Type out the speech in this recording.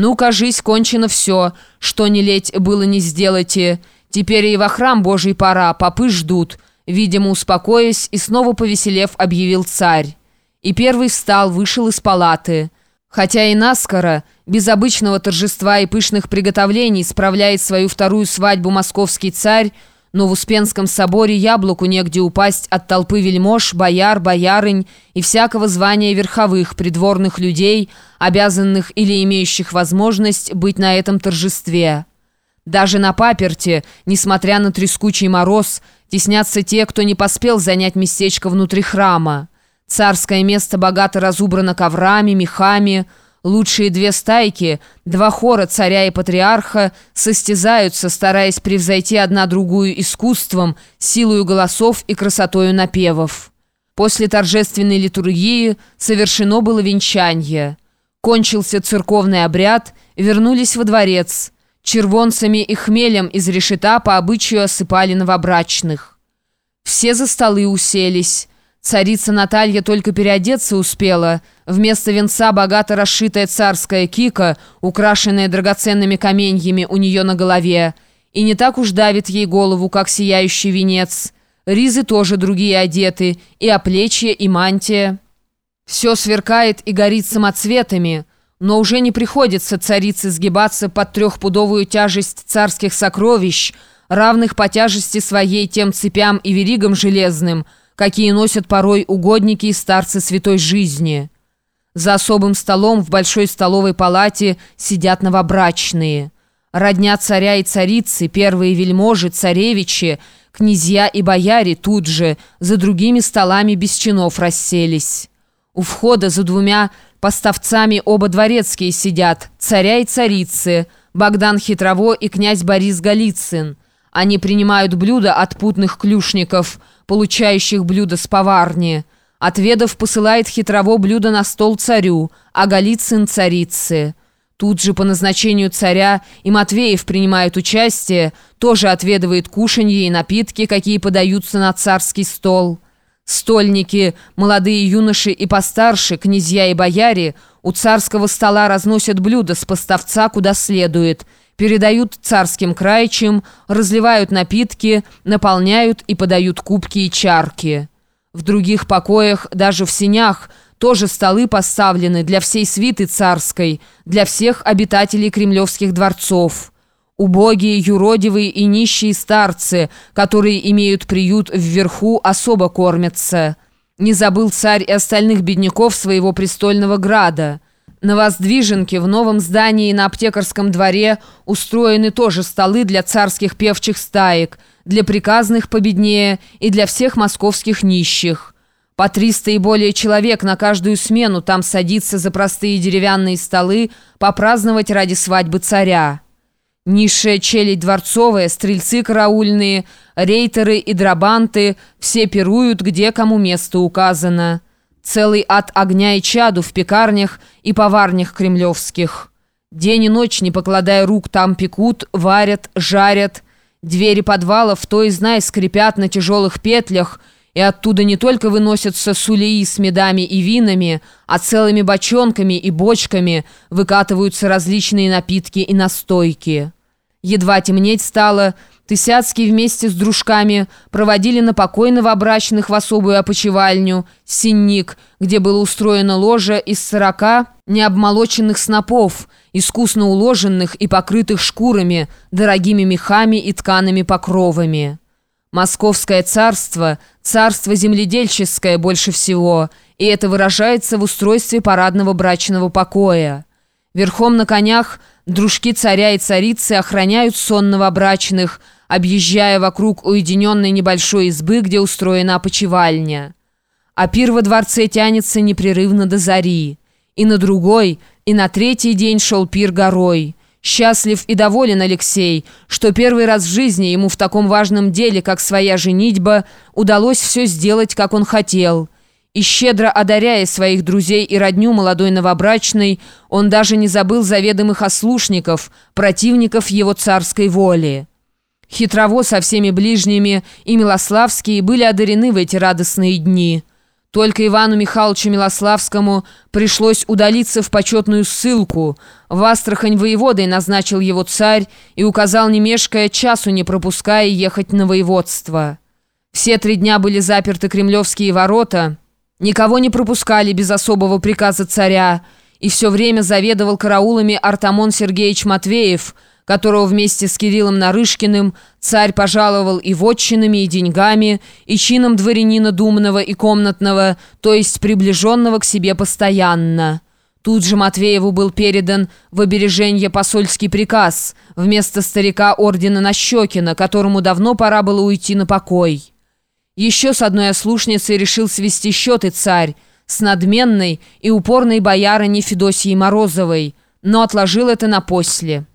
«Ну, кажись, кончено все, что не леть было не сделайте. Теперь и во храм Божий пора, попы ждут». Видимо, успокоясь и снова повеселев, объявил царь. И первый встал, вышел из палаты. Хотя и наскоро, без обычного торжества и пышных приготовлений, справляет свою вторую свадьбу московский царь, но в Успенском соборе яблоку негде упасть от толпы вельмож, бояр, боярынь и всякого звания верховых, придворных людей, обязанных или имеющих возможность быть на этом торжестве. Даже на паперте, несмотря на трескучий мороз, теснятся те, кто не поспел занять местечко внутри храма. Царское место богато разубрано коврами, мехами, Лучшие две стайки, два хора царя и патриарха, состязаются, стараясь превзойти одна другую искусством, силою голосов и красотою напевов. После торжественной литургии совершено было венчание. Кончился церковный обряд, вернулись во дворец. Червонцами и хмелем из решета по обычаю осыпали новобрачных. Все за столы уселись. Царица Наталья только переодеться успела. Вместо венца богато расшитая царская кика, украшенная драгоценными каменьями у нее на голове. И не так уж давит ей голову, как сияющий венец. Ризы тоже другие одеты, и оплечье, и мантия. Все сверкает и горит самоцветами, но уже не приходится царице сгибаться под трехпудовую тяжесть царских сокровищ, равных по тяжести своей тем цепям и веригам железным – какие носят порой угодники и старцы святой жизни. За особым столом в большой столовой палате сидят новобрачные. Родня царя и царицы, первые вельможи, царевичи, князья и бояре тут же, за другими столами без чинов расселись. У входа за двумя поставцами оба дворецкие сидят, царя и царицы, Богдан Хитрово и князь Борис Голицын. Они принимают блюда от путных клюшников – получающих блюдо с поварни. Отведав посылает хитрово блюдо на стол царю, а Голицын царице. Тут же по назначению царя и Матвеев принимает участие, тоже отведывает кушанье и напитки, какие подаются на царский стол. Стольники, молодые юноши и постарше, князья и бояре, у царского стола разносят блюда с поставца куда следует – передают царским краичам, разливают напитки, наполняют и подают кубки и чарки. В других покоях, даже в сенях, тоже столы поставлены для всей свиты царской, для всех обитателей кремлевских дворцов. Убогие, юродивые и нищие старцы, которые имеют приют вверху, особо кормятся. Не забыл царь и остальных бедняков своего престольного града – на Воздвиженке в новом здании на аптекарском дворе устроены тоже столы для царских певчих стаек, для приказных победнее и для всех московских нищих. По 300 и более человек на каждую смену там садится за простые деревянные столы попраздновать ради свадьбы царя. Низшая челядь дворцовая, стрельцы караульные, рейтеры и драбанты – все пируют, где кому место указано. Целый ад огня и чаду в пекарнях и поварнях кремлевских. День и ночь, не покладая рук, там пекут, варят, жарят. Двери подвалов, то и знай, скрипят на тяжелых петлях, и оттуда не только выносятся сулеи с медами и винами, а целыми бочонками и бочками выкатываются различные напитки и настойки. Едва темнеть стало, Тысяцкий вместе с дружками проводили на покой новобрачных в особую опочивальню, синник, где было устроено ложе из сорока необмолоченных снопов, искусно уложенных и покрытых шкурами, дорогими мехами и ткаными покровами. Московское царство – царство земледельческое больше всего, и это выражается в устройстве парадного брачного покоя. Верхом на конях дружки царя и царицы охраняют сон новобрачных – объезжая вокруг уединенной небольшой избы, где устроена опочивальня. А пир во дворце тянется непрерывно до зари. И на другой, и на третий день шел пир горой. Счастлив и доволен Алексей, что первый раз в жизни ему в таком важном деле, как своя женитьба, удалось все сделать, как он хотел. И щедро одаряя своих друзей и родню молодой новобрачной, он даже не забыл заведомых ослушников, противников его царской воли. Хитрово со всеми ближними и Милославские были одарены в эти радостные дни. Только Ивану Михайловичу Милославскому пришлось удалиться в почетную ссылку. В Астрахань воеводой назначил его царь и указал, не мешкая, часу не пропуская ехать на воеводство. Все три дня были заперты кремлевские ворота, никого не пропускали без особого приказа царя, и все время заведовал караулами Артамон Сергеевич Матвеев – которого вместе с Кириллом Нарышкиным царь пожаловал и вотчинами, и деньгами, и чином дворянина думного и комнатного, то есть приближенного к себе постоянно. Тут же Матвееву был передан в обереженье посольский приказ вместо старика ордена Нащекина, которому давно пора было уйти на покой. Еще с одной ослушницей решил свести счеты царь, с надменной и упорной боярыней Федосией Морозовой, но отложил это на после.